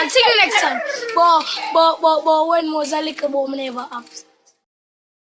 song, See you next time. But, but, but, but when Mozalika Bom never up.